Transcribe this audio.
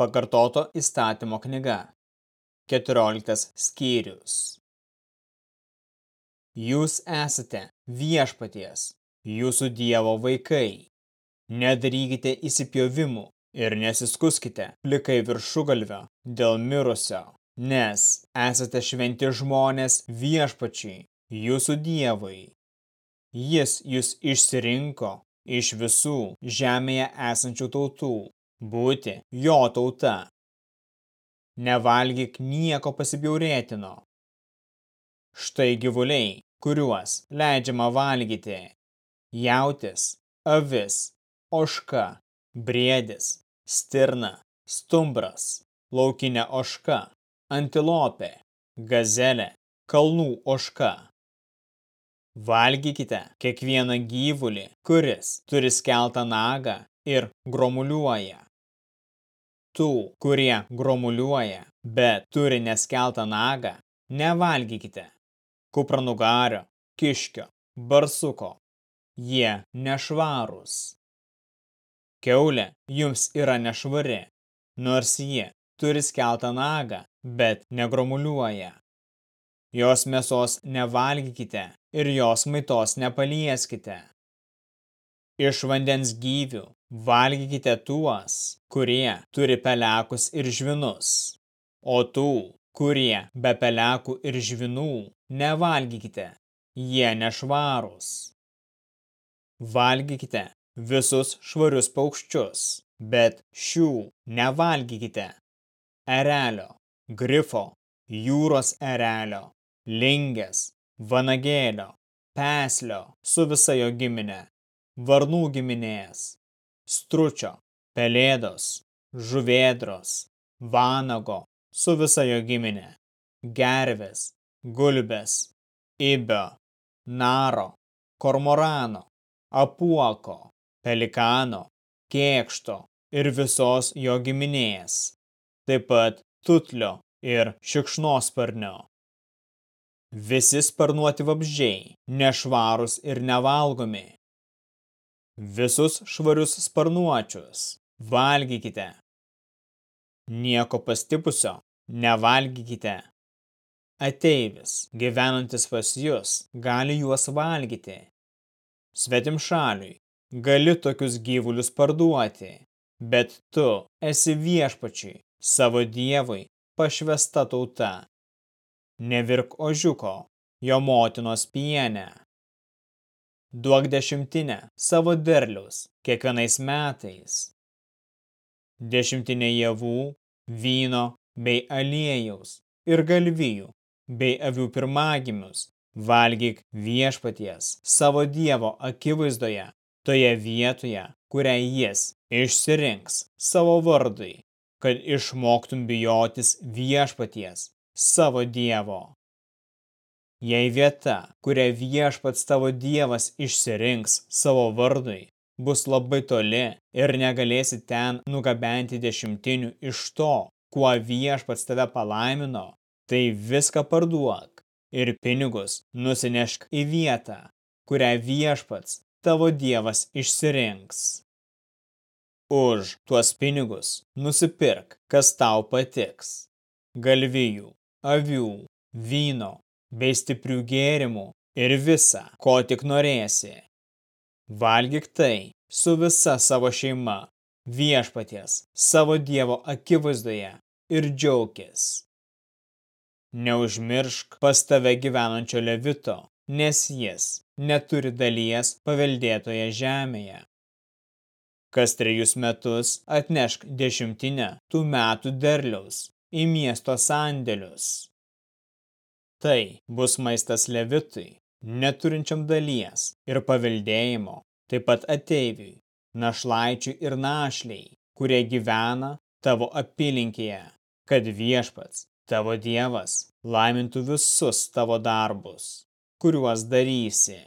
Pakartoto įstatymo knyga. 14 skyrius. Jūs esate viešpaties, jūsų dievo vaikai. Nedarykite įsipjovimų ir nesiskuskite plikai viršugalvio dėl mirusio, nes esate šventi žmonės viešpačiai, jūsų dievui. Jis jūs išsirinko iš visų žemėje esančių tautų būti jo tauta. Nevalgyk nieko pasibjaurėtino. Štai gyvuliai, kuriuos leidžiama valgyti. Jautis, avis, oška, briedis, stirna, stumbras, laukinė oška, antilopė, gazelė, kalnų oška. Valgykite kiekvieną gyvulį, kuris turi skeltą nagą ir gromuliuoja tų, kurie gromuliuoja, bet turi neskeltą nagą, nevalgykite. Kupranugario, kiškio, barsuko. Jie nešvarūs. Keulė jums yra nešvari, nors jie turi skeltą nagą, bet negromuliuoja. Jos mėsos nevalgykite ir jos maitos nepalieskite. Iš vandens gyvių valgykite tuos, kurie turi pelekus ir žvinus, o tų, kurie be pelekų ir žvinų, nevalgykite, jie nešvarūs. Valgykite visus švarius paukščius, bet šių nevalgykite. Erelio, grifo, jūros erelio, lingės, vanagėlio, peslio su visa jo giminė, varnų giminės, stručio, pelėdos, žuvėdros, vanago su visa jo giminė, gervės, gulbės, ibio, naro, kormorano, apuoko, pelikano, kėkšto ir visos jo giminės, taip pat tutlio ir šikšnosparnio. Visi sparnuoti vabzdžiai, nešvarus ir nevalgomi, visus švarius sparnuočius valgykite. Nieko pastipusio nevalgykite. Ateivis, gyvenantis pas jūs, gali juos valgyti. Svetim šaliui gali tokius gyvulius parduoti, bet tu esi viešpačiui, savo dievui, pašvesta tauta. Nevirk ožiuko, jo motinos pienę duok dešimtinę savo derliaus kiekvienais metais. Dešimtinė javų, vyno bei aliejaus ir galvijų bei avių pirmagimius valgyk viešpaties savo dievo akivaizdoje toje vietoje, kurią jis išsirinks savo vardui, kad išmoktum bijotis viešpaties savo dievo. Jei vieta, kurią viešpats tavo dievas išsirinks savo vardui, bus labai toli ir negalėsi ten nugabenti dešimtinių iš to, kuo viešpats tave palaimino, tai viską parduok ir pinigus nusinešk į vietą, kurią viešpats tavo dievas išsirinks. Už tuos pinigus nusipirk, kas tau patiks – galvijų, avių, vyno, bei stiprių gėrimų ir visa, ko tik norėsi. Valgyk tai su visa savo šeima, viešpaties, savo Dievo akivaizdoje ir džiaukis. Neužmiršk pas tave gyvenančio levito, nes jis neturi dalies paveldėtoje žemėje. Kas trejus metus atnešk dešimtinę tų metų derliaus į miesto sandėlius. Tai bus maistas levitui, neturinčiam dalies ir paveldėjimo, taip pat ateiviui, našlaičiui ir našliai, kurie gyvena tavo apylinkėje, kad viešpats, tavo dievas, laimintų visus tavo darbus, kuriuos darysi.